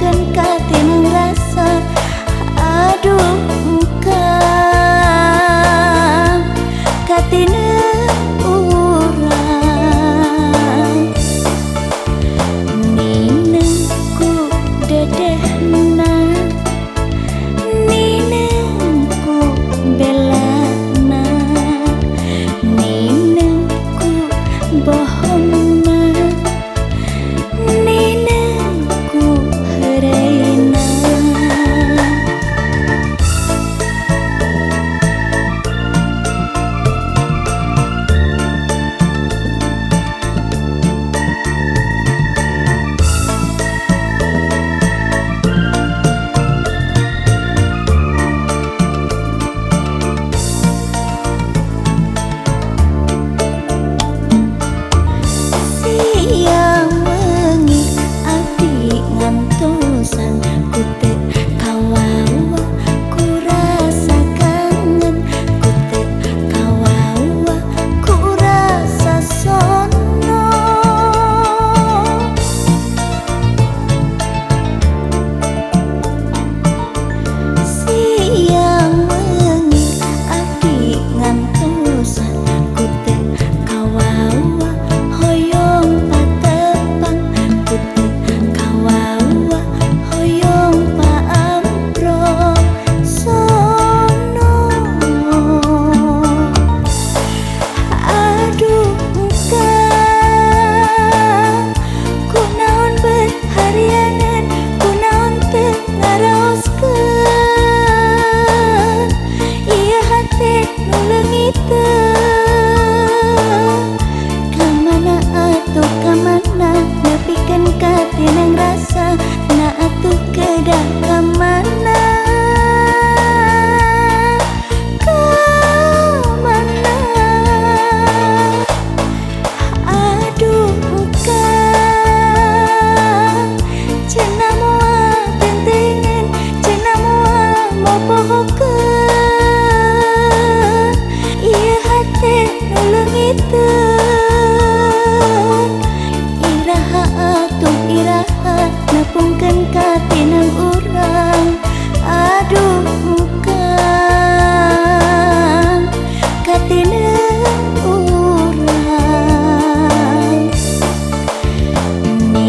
cân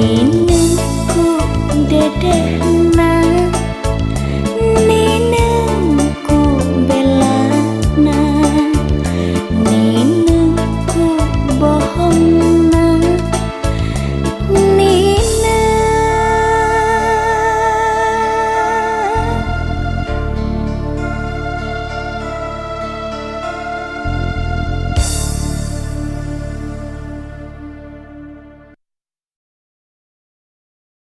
Minumku đẹp.